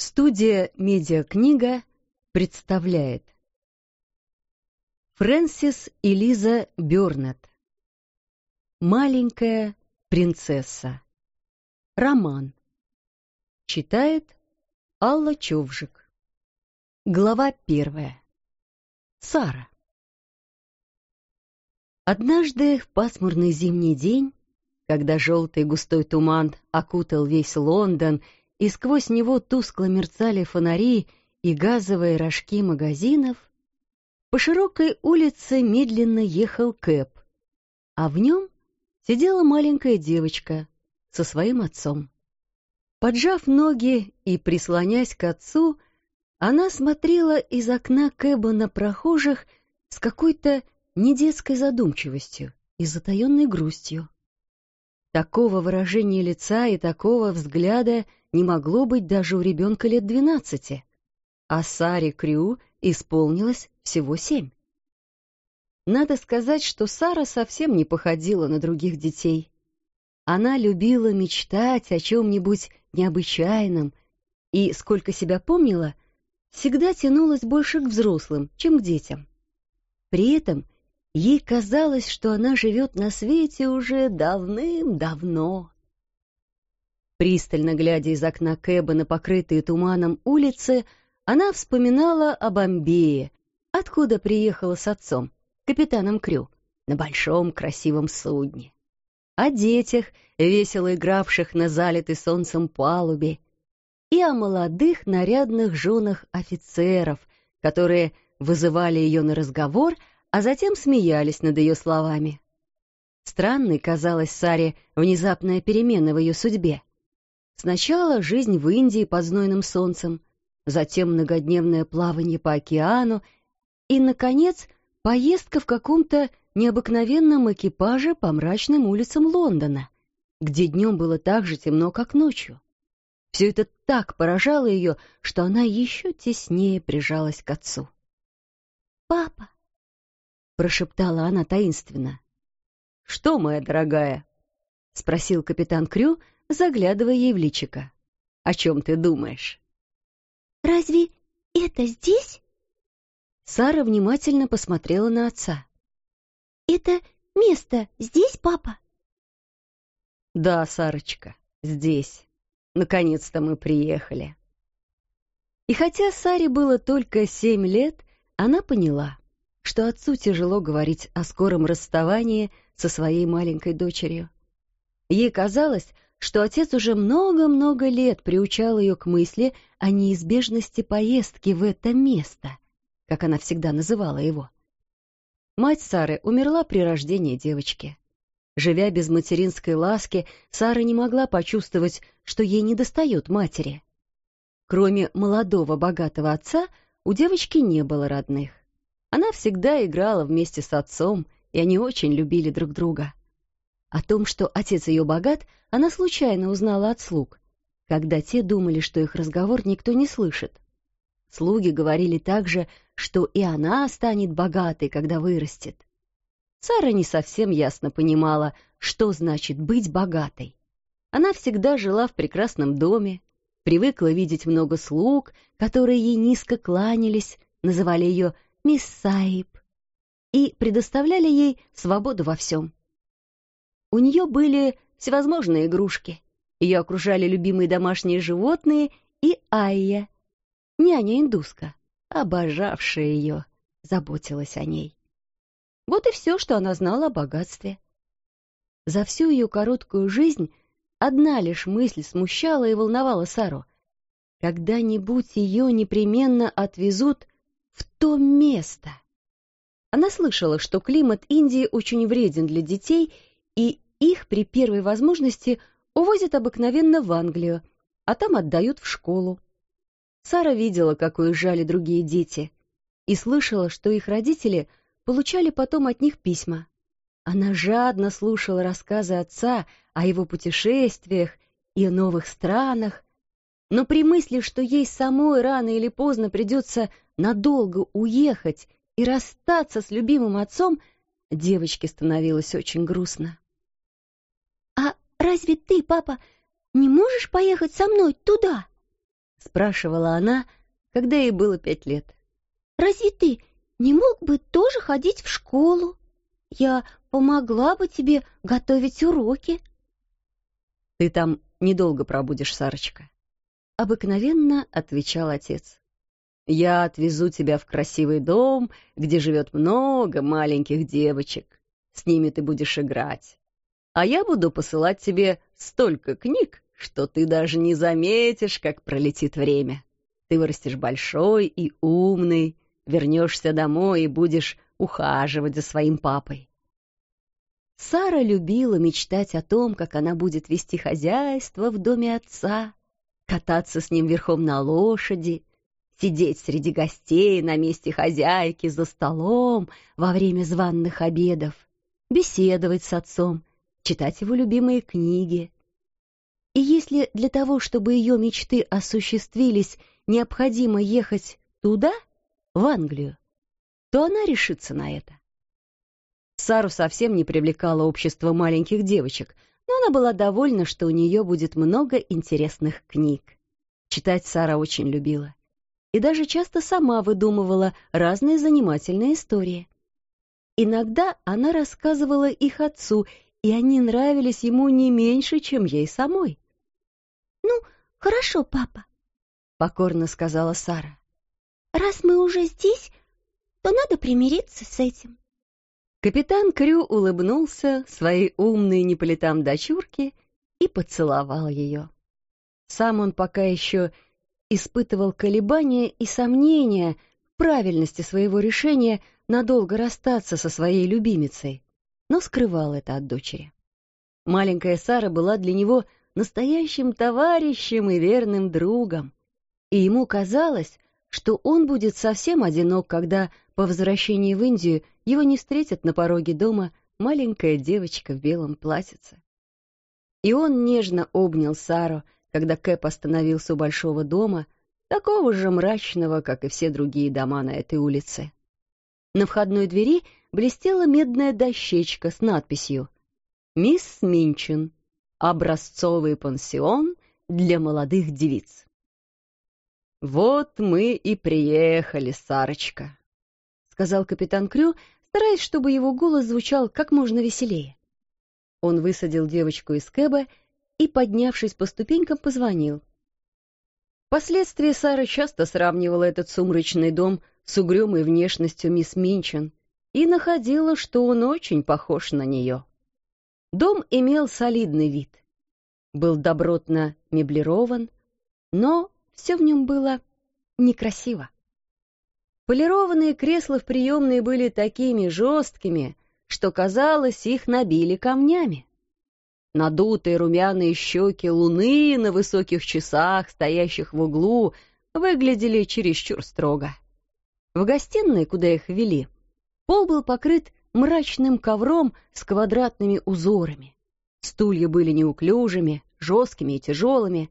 Студия «Медиакнига» представляет. Фрэнсис и Лиза Бёрнетт «Маленькая принцесса» Роман. Читает Алла Човжик Глава первая. Сара. Однажды в пасмурный зимний день, когда желтый густой туман окутал весь Лондон и сквозь него тускло мерцали фонари и газовые рожки магазинов, по широкой улице медленно ехал Кэп, а в нем сидела маленькая девочка со своим отцом. Поджав ноги и прислонясь к отцу, она смотрела из окна Кэба на прохожих с какой-то недетской задумчивостью и затаенной грустью. Такого выражения лица и такого взгляда не могло быть даже у ребенка лет двенадцати, а Саре Крю исполнилось всего семь. Надо сказать, что Сара совсем не походила на других детей. Она любила мечтать о чем-нибудь необычайном и, сколько себя помнила, всегда тянулась больше к взрослым, чем к детям. При этом ей казалось, что она живет на свете уже давным-давно. Пристально глядя из окна Кэба на покрытые туманом улицы, она вспоминала о Бомбее, откуда приехала с отцом, капитаном Крю, на большом красивом судне. О детях, весело игравших на залитой солнцем палубе, и о молодых нарядных женах офицеров, которые вызывали ее на разговор, а затем смеялись над ее словами. Странной казалась Саре внезапная перемена в ее судьбе. Сначала жизнь в Индии под знойным солнцем, затем многодневное плавание по океану и, наконец, поездка в каком-то необыкновенном экипаже по мрачным улицам Лондона, где днем было так же темно, как ночью. Все это так поражало ее, что она еще теснее прижалась к отцу. «Папа!» — прошептала она таинственно. «Что, моя дорогая?» — спросил капитан Крю, заглядывая ей в личико. «О чем ты думаешь?» «Разве это здесь?» Сара внимательно посмотрела на отца. «Это место здесь, папа?» «Да, Сарочка, здесь. Наконец-то мы приехали». И хотя Саре было только семь лет, она поняла, что отцу тяжело говорить о скором расставании со своей маленькой дочерью. Ей казалось, что отец уже много-много лет приучал ее к мысли о неизбежности поездки в это место, как она всегда называла его. Мать Сары умерла при рождении девочки. Живя без материнской ласки, Сара не могла почувствовать, что ей недостает матери. Кроме молодого богатого отца, у девочки не было родных. Она всегда играла вместе с отцом, и они очень любили друг друга. О том, что отец ее богат, она случайно узнала от слуг, когда те думали, что их разговор никто не слышит. Слуги говорили также, что и она станет богатой, когда вырастет. Сара не совсем ясно понимала, что значит быть богатой. Она всегда жила в прекрасном доме, привыкла видеть много слуг, которые ей низко кланялись, называли ее «мисс Саиб» и предоставляли ей свободу во всем. У нее были всевозможные игрушки. Ее окружали любимые домашние животные и Айя, няня-индуска, обожавшая ее, заботилась о ней. Вот и все, что она знала о богатстве. За всю ее короткую жизнь одна лишь мысль смущала и волновала Сару. Когда-нибудь ее непременно отвезут в то место. Она слышала, что климат Индии очень вреден для детей и их при первой возможности увозят обыкновенно в Англию, а там отдают в школу. Сара видела, как уезжали другие дети, и слышала, что их родители получали потом от них письма. Она жадно слушала рассказы отца о его путешествиях и новых странах, но при мысли, что ей самой рано или поздно придется надолго уехать и расстаться с любимым отцом, девочке становилось очень грустно. «А разве ты, папа, не можешь поехать со мной туда?» — спрашивала она, когда ей было пять лет. «Разве ты не мог бы тоже ходить в школу? Я помогла бы тебе готовить уроки». «Ты там недолго пробудешь, Сарочка», — обыкновенно отвечал отец. «Я отвезу тебя в красивый дом, где живет много маленьких девочек. С ними ты будешь играть. А я буду посылать тебе столько книг, что ты даже не заметишь, как пролетит время. Ты вырастешь большой и умный, вернешься домой и будешь ухаживать за своим папой. Сара любила мечтать о том, как она будет вести хозяйство в доме отца, кататься с ним верхом на лошади, сидеть среди гостей на месте хозяйки за столом во время званных обедов, беседовать с отцом, читать его любимые книги. И если для того, чтобы ее мечты осуществились, необходимо ехать туда, в Англию, то она решится на это. Сару совсем не привлекало общество маленьких девочек, но она была довольна, что у нее будет много интересных книг. Читать Сара очень любила. И даже часто сама выдумывала разные занимательные истории. Иногда она рассказывала их отцу, и они нравились ему не меньше, чем ей самой. «Ну, хорошо, папа», — покорно сказала Сара. «Раз мы уже здесь, то надо примириться с этим». Капитан Крю улыбнулся своей умной не дочурке и поцеловал ее. Сам он пока еще испытывал колебания и сомнения в правильности своего решения надолго расстаться со своей любимицей, но скрывал это от дочери. Маленькая Сара была для него настоящим товарищем и верным другом, и ему казалось, что он будет совсем одинок, когда по возвращении в Индию его не встретит на пороге дома маленькая девочка в белом платьице. И он нежно обнял Сару, когда Кэп остановился у большого дома, такого же мрачного, как и все другие дома на этой улице. На входной двери блестела медная дощечка с надписью «Мисс Минчин. Образцовый пансион для молодых девиц». «Вот мы и приехали, Сарочка», — сказал капитан Крю, стараясь, чтобы его голос звучал как можно веселее. Он высадил девочку из кэба и, поднявшись по ступенькам, позвонил. Впоследствии Сара часто сравнивала этот сумрачный дом с угрюмой внешностью мисс Минчин и находила, что он очень похож на нее. Дом имел солидный вид, был добротно меблирован, но все в нем было некрасиво. Полированные кресла в приемной были такими жесткими, что, казалось, их набили камнями. Надутые румяные щеки луны на высоких часах, стоящих в углу, выглядели чересчур строго. В гостиной, куда их вели, пол был покрыт мрачным ковром с квадратными узорами. Стулья были неуклюжими, жесткими и тяжелыми,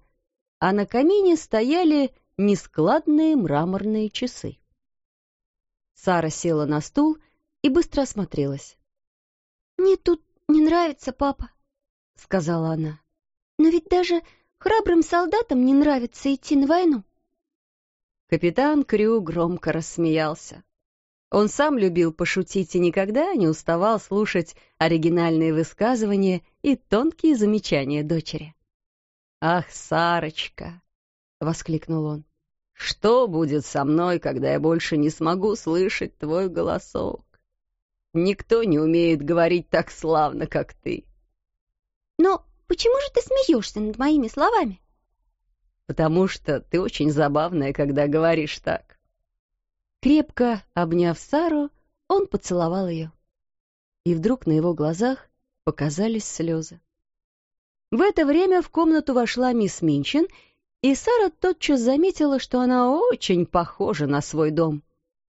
а на камине стояли нескладные мраморные часы. Сара села на стул и быстро осмотрелась. «Мне тут не нравится, папа», — сказала она. «Но ведь даже храбрым солдатам не нравится идти на войну». Капитан Крю громко рассмеялся. Он сам любил пошутить и никогда не уставал слушать оригинальные высказывания и тонкие замечания дочери. «Ах, Сарочка!» — воскликнул он. «Что будет со мной, когда я больше не смогу слышать твой голосок? Никто не умеет говорить так славно, как ты». «Но почему же ты смеешься над моими словами?» «Потому что ты очень забавная, когда говоришь так». Крепко обняв Сару, он поцеловал ее. И вдруг на его глазах показались слезы. В это время в комнату вошла мисс Минчин, и Сара тотчас заметила, что она очень похожа на свой дом.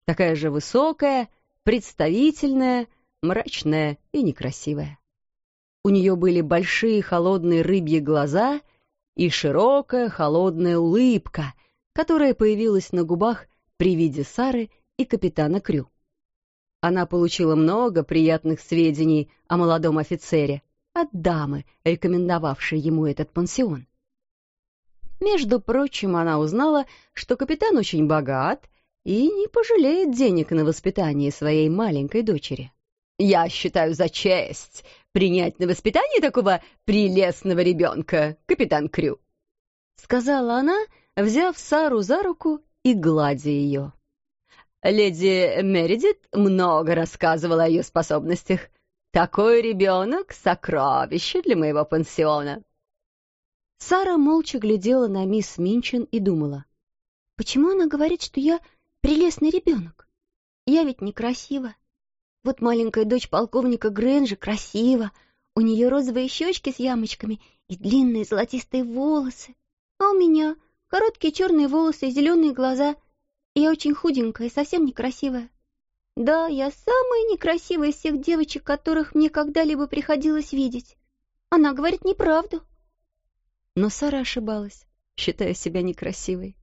Такая же высокая, представительная, мрачная и некрасивая. У нее были большие холодные рыбьи глаза и широкая холодная улыбка, которая появилась на губах при виде Сары и капитана Крю. Она получила много приятных сведений о молодом офицере, от дамы, рекомендовавшей ему этот пансион. Между прочим, она узнала, что капитан очень богат и не пожалеет денег на воспитание своей маленькой дочери. «Я считаю за честь принять на воспитание такого прелестного ребенка, капитан Крю», — сказала она, взяв Сару за руку и гладя ее. Леди Мередит много рассказывала о ее способностях. Такой ребенок — сокровище для моего пансиона. Сара молча глядела на мисс Минчин и думала, почему она говорит, что я прелестный ребенок? Я ведь некрасива. Вот маленькая дочь полковника Грэнджа красива, у нее розовые щечки с ямочками и длинные золотистые волосы. А у меня короткие черные волосы и зеленые глаза. И я очень худенькая и совсем некрасивая. Да, я самая некрасивая из всех девочек, которых мне когда-либо приходилось видеть. Она говорит неправду. Но Сара ошибалась, считая себя некрасивой.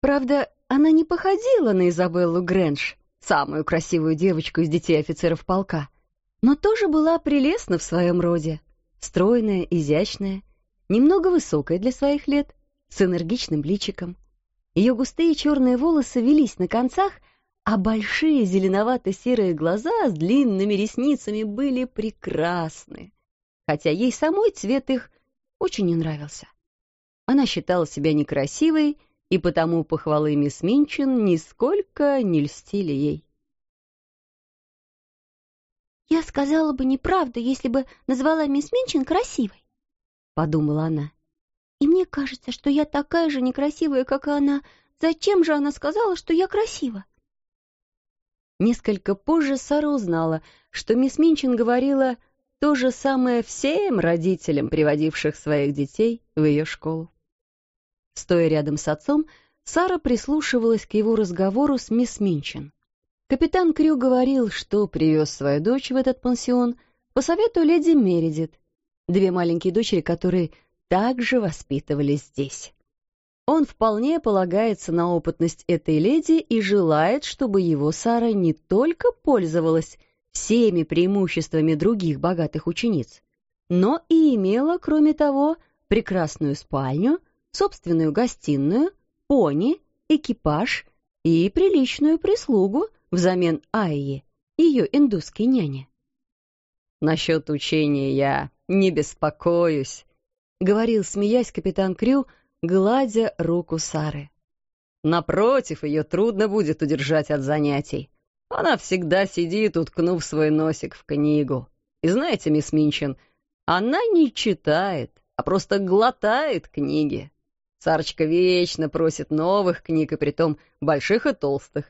Правда, она не походила на Изабеллу Грэндж, самую красивую девочку из детей офицеров полка, но тоже была прелестна в своем роде, стройная, изящная, немного высокая для своих лет, с энергичным личиком. Ее густые черные волосы велись на концах, а большие зеленовато-серые глаза с длинными ресницами были прекрасны, хотя ей самой цвет их очень не нравился. Она считала себя некрасивой, и потому похвалы мисс Минчин нисколько не льстили ей. «Я сказала бы неправду, если бы назвала мисс Минчин красивой», — подумала она. «И мне кажется, что я такая же некрасивая, как и она. Зачем же она сказала, что я красива?» Несколько позже Сара узнала, что мисс Минчин говорила то же самое всем родителям, приводивших своих детей в ее школу. Стоя рядом с отцом, Сара прислушивалась к его разговору с мисс Минчин. Капитан Крю говорил, что привез свою дочь в этот пансион по совету леди Мередит, две маленькие дочери, которые также воспитывались здесь. Он вполне полагается на опытность этой леди и желает, чтобы его Сара не только пользовалась всеми преимуществами других богатых учениц, но и имела, кроме того, прекрасную спальню, собственную гостиную, пони, экипаж и приличную прислугу взамен Айи, ее индусской няни. «Насчет учения я не беспокоюсь», — говорил, смеясь, капитан Крю, гладя руку Сары. «Напротив, ее трудно будет удержать от занятий. Она всегда сидит, уткнув свой носик в книгу. И знаете, мисс Минчин, она не читает, а просто глотает книги. Сарочка вечно просит новых книг, и притом больших и толстых.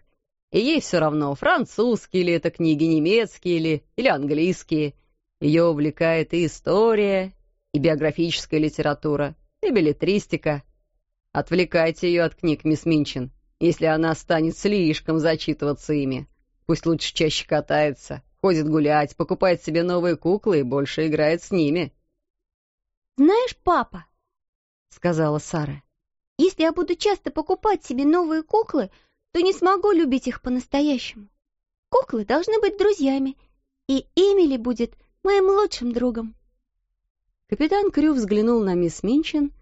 И ей все равно, французские ли это книги, немецкие ли, или английские. Ее увлекает и история, и биографическая литература, и билетристика. Отвлекайте ее от книг, мисс Минчин, если она станет слишком зачитываться ими. Пусть лучше чаще катается, ходит гулять, покупает себе новые куклы и больше играет с ними. «Знаешь, папа», — сказала Сара, — «если я буду часто покупать себе новые куклы, то не смогу любить их по-настоящему. Куклы должны быть друзьями, и Эмили будет моим лучшим другом». Капитан Крю взглянул на мисс Минчин,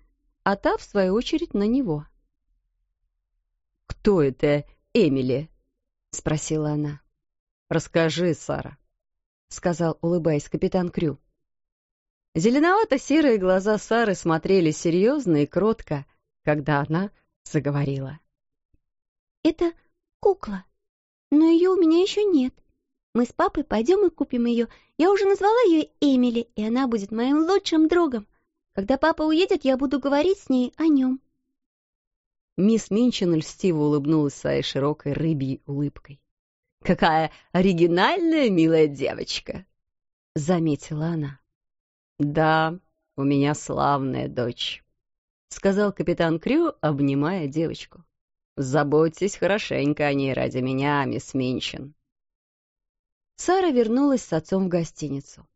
а та, в свою очередь, на него. «Кто это Эмили?» — спросила она. «Расскажи, Сара», — сказал, улыбаясь капитан Крю. Зеленовато-серые глаза Сары смотрели серьезно и кротко, когда она заговорила. «Это кукла, но ее у меня еще нет. Мы с папой пойдем и купим ее. Я уже назвала ее Эмили, и она будет моим лучшим другом. Когда папа уедет, я буду говорить с ней о нем». Мисс Минчин льстиво улыбнулась своей широкой рыбьей улыбкой. «Какая оригинальная, милая девочка!» — заметила она. «Да, у меня славная дочь», — сказал капитан Крю, обнимая девочку. «Заботьтесь хорошенько о ней ради меня, мисс Минчин». Сара вернулась с отцом в гостиницу.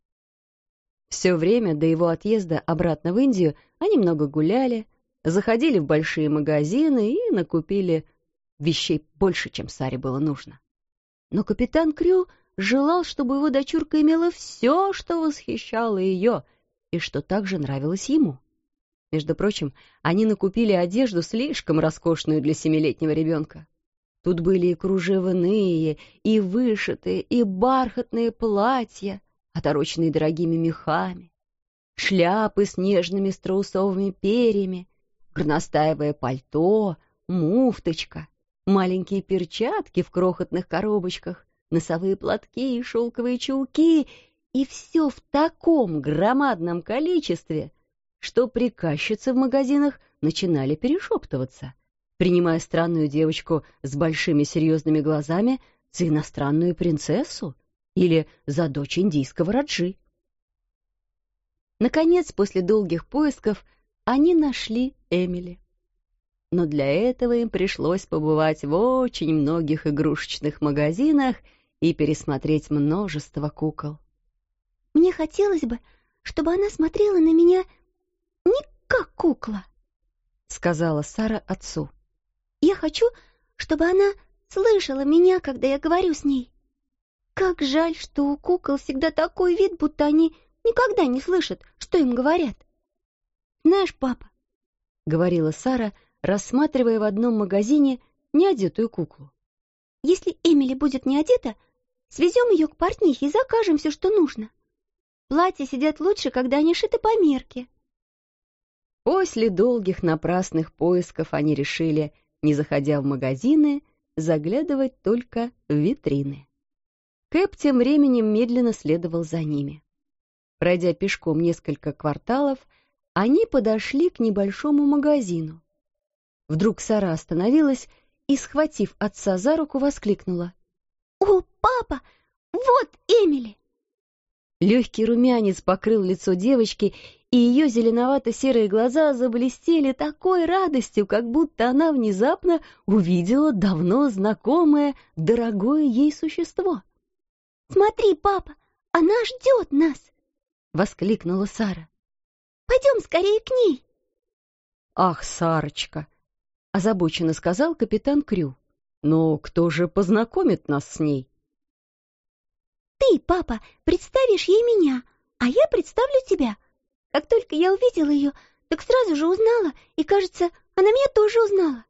Все время до его отъезда обратно в Индию они много гуляли, заходили в большие магазины и накупили вещей больше, чем Саре было нужно. Но капитан Крю желал, чтобы его дочурка имела все, что восхищало ее и что также нравилось ему. Между прочим, они накупили одежду слишком роскошную для семилетнего ребенка. Тут были и кружевные, и вышитые, и бархатные платья, отороченные дорогими мехами, шляпы с нежными страусовыми перьями, горностаевое пальто, муфточка, маленькие перчатки в крохотных коробочках, носовые платки и шелковые чулки, и все в таком громадном количестве, что приказчицы в магазинах начинали перешептываться, принимая странную девочку с большими серьезными глазами за иностранную принцессу или за дочь индийского раджи. Наконец, после долгих поисков, они нашли Эмили. Но для этого им пришлось побывать в очень многих игрушечных магазинах и пересмотреть множество кукол. «Мне хотелось бы, чтобы она смотрела на меня не как кукла», — сказала Сара отцу. «Я хочу, чтобы она слышала меня, когда я говорю с ней. Как жаль, что у кукол всегда такой вид, будто они никогда не слышат, что им говорят. Знаешь, папа, — говорила Сара, рассматривая в одном магазине неодетую куклу. Если Эмили будет не одета, свезем ее к портнихе и закажем все, что нужно. Платья сидят лучше, когда они шиты по мерке. После долгих напрасных поисков они решили, не заходя в магазины, заглядывать только в витрины. Кэп тем временем медленно следовал за ними. Пройдя пешком несколько кварталов, они подошли к небольшому магазину. Вдруг Сара остановилась и, схватив отца за руку, воскликнула. «О, папа, вот Эмили!» Легкий румянец покрыл лицо девочки, и ее зеленовато-серые глаза заблестели такой радостью, как будто она внезапно увидела давно знакомое, дорогое ей существо. «Смотри, папа, она ждет нас!» — воскликнула Сара. «Пойдем скорее к ней!» «Ах, Сарочка!» — озабоченно сказал капитан Крю. «Но кто же познакомит нас с ней?» «Ты, папа, представишь ей меня, а я представлю тебя. Как только я увидела ее, так сразу же узнала, и, кажется, она меня тоже узнала».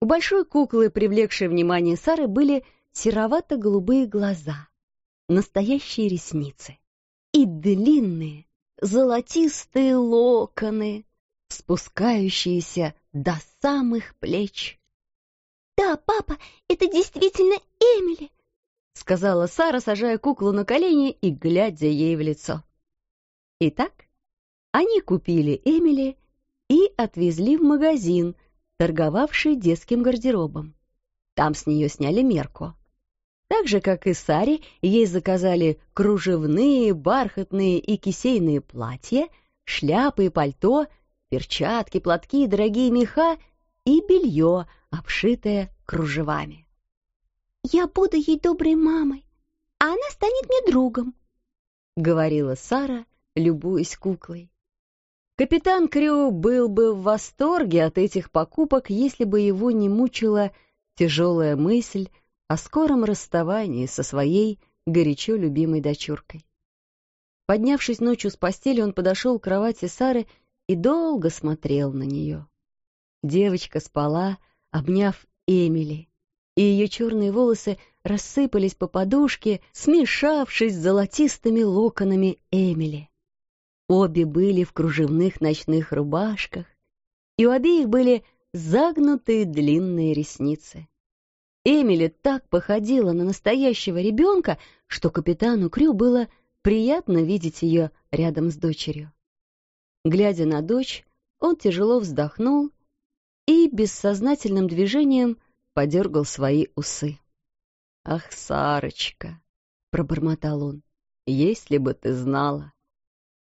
У большой куклы, привлекшей внимание Сары, были серовато-голубые глаза, настоящие ресницы и длинные золотистые локоны, спускающиеся до самых плеч. «Да, папа, это действительно Эмили!» — сказала Сара, сажая куклу на колени и глядя ей в лицо. Итак, они купили Эмили и отвезли в магазин, торговавший детским гардеробом. Там с нее сняли мерку. Так же, как и Саре, ей заказали кружевные, бархатные и кисейные платья, шляпы и пальто, перчатки, платки, дорогие меха и белье, обшитое кружевами. «Я буду ей доброй мамой, а она станет мне другом», — говорила Сара, любуясь куклой. Капитан Крю был бы в восторге от этих покупок, если бы его не мучила тяжелая мысль о скором расставании со своей горячо любимой дочуркой. Поднявшись ночью с постели, он подошел к кровати Сары и долго смотрел на нее. Девочка спала, обняв Эмили, и ее черные волосы рассыпались по подушке, смешавшись с золотистыми локонами Эмили. Обе были в кружевных ночных рубашках, и у обеих были загнутые длинные ресницы. Эмили так походила на настоящего ребенка, что капитану Крю было приятно видеть ее рядом с дочерью. Глядя на дочь, он тяжело вздохнул и бессознательным движением подергал свои усы. «Ах, Сарочка!» — пробормотал он. «Если бы ты знала,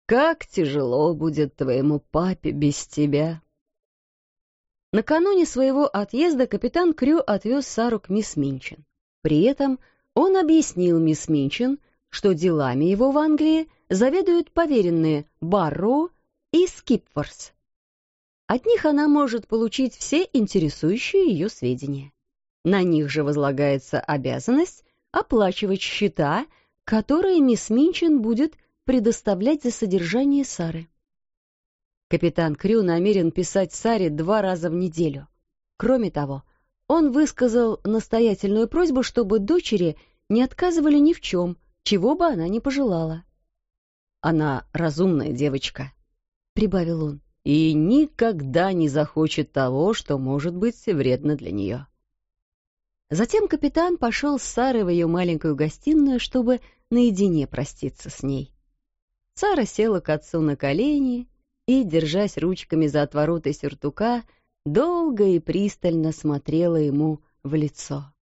как тяжело будет твоему папе без тебя!» Накануне своего отъезда капитан Крю отвез Сару к мисс Минчин. При этом он объяснил мисс Минчин, что делами его в Англии заведуют поверенные Барроу и Скипфорс. От них она может получить все интересующие ее сведения. На них же возлагается обязанность оплачивать счета, которые мисс Минчин будет предоставлять за содержание Сары. Капитан Крю намерен писать Саре два раза в неделю. Кроме того, он высказал настоятельную просьбу, чтобы дочери не отказывали ни в чем, чего бы она ни пожелала. «Она разумная девочка», — прибавил он, — «и никогда не захочет того, что может быть вредно для нее». Затем капитан пошел с Сарой в ее маленькую гостиную, чтобы наедине проститься с ней. Сара села к отцу на колени и, держась ручками за отвороты сюртука, долго и пристально смотрела ему в лицо.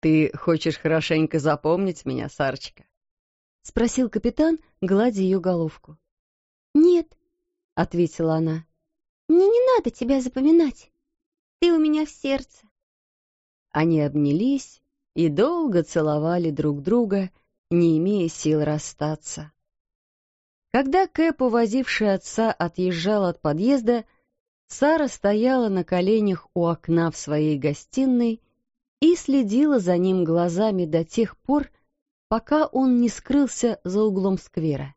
«Ты хочешь хорошенько запомнить меня, Сарочка?» — спросил капитан, гладя ее головку. «Нет», — ответила она, — «мне не надо тебя запоминать. Ты у меня в сердце». Они обнялись и долго целовали друг друга, не имея сил расстаться. Когда Кэп, увозивший отца, отъезжал от подъезда, Сара стояла на коленях у окна в своей гостиной и следила за ним глазами до тех пор, пока он не скрылся за углом сквера.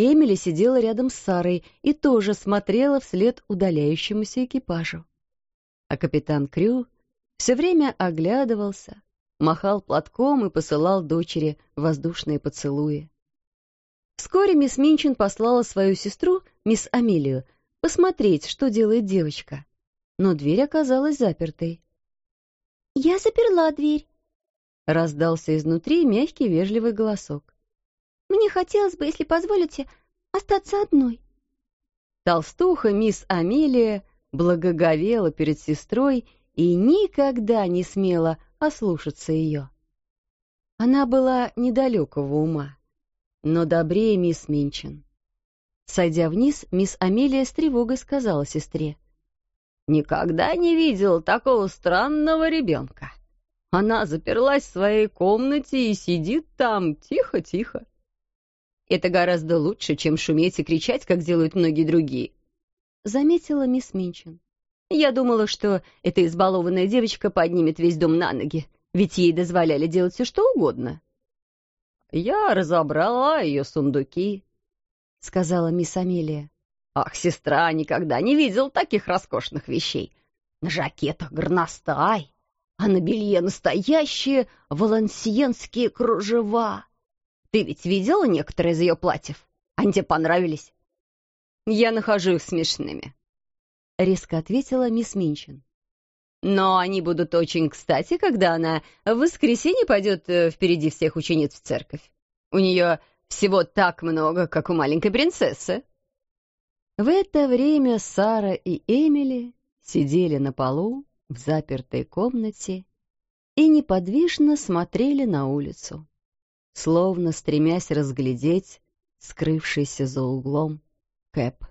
Эмили сидела рядом с Сарой и тоже смотрела вслед удаляющемуся экипажу. А капитан Крю все время оглядывался, махал платком и посылал дочери воздушные поцелуи. Вскоре мисс Минчин послала свою сестру, мисс Амелию, посмотреть, что делает девочка. Но дверь оказалась запертой. «Я заперла дверь», — раздался изнутри мягкий вежливый голосок. «Мне хотелось бы, если позволите, остаться одной». Толстуха мисс Амелия благоговела перед сестрой и никогда не смела ослушаться ее. Она была недалекого ума но добрее мисс Минчин. Сойдя вниз, мисс Амелия с тревогой сказала сестре. «Никогда не видел такого странного ребенка. Она заперлась в своей комнате и сидит там тихо-тихо. Это гораздо лучше, чем шуметь и кричать, как делают многие другие», — заметила мисс Минчин. «Я думала, что эта избалованная девочка поднимет весь дом на ноги, ведь ей дозволяли делать все, что угодно». «Я разобрала ее сундуки», — сказала мисс Амелия. «Ах, сестра никогда не видел таких роскошных вещей. На жакетах горностай, а на белье настоящие валансиенские кружева. Ты ведь видела некоторые из ее платьев? Они тебе понравились?» «Я нахожу их смешными», — резко ответила мисс Минчин. Но они будут очень кстати, когда она в воскресенье пойдет э, впереди всех учениц в церковь. У нее всего так много, как у маленькой принцессы. В это время Сара и Эмили сидели на полу в запертой комнате и неподвижно смотрели на улицу, словно стремясь разглядеть скрывшийся за углом Кэп.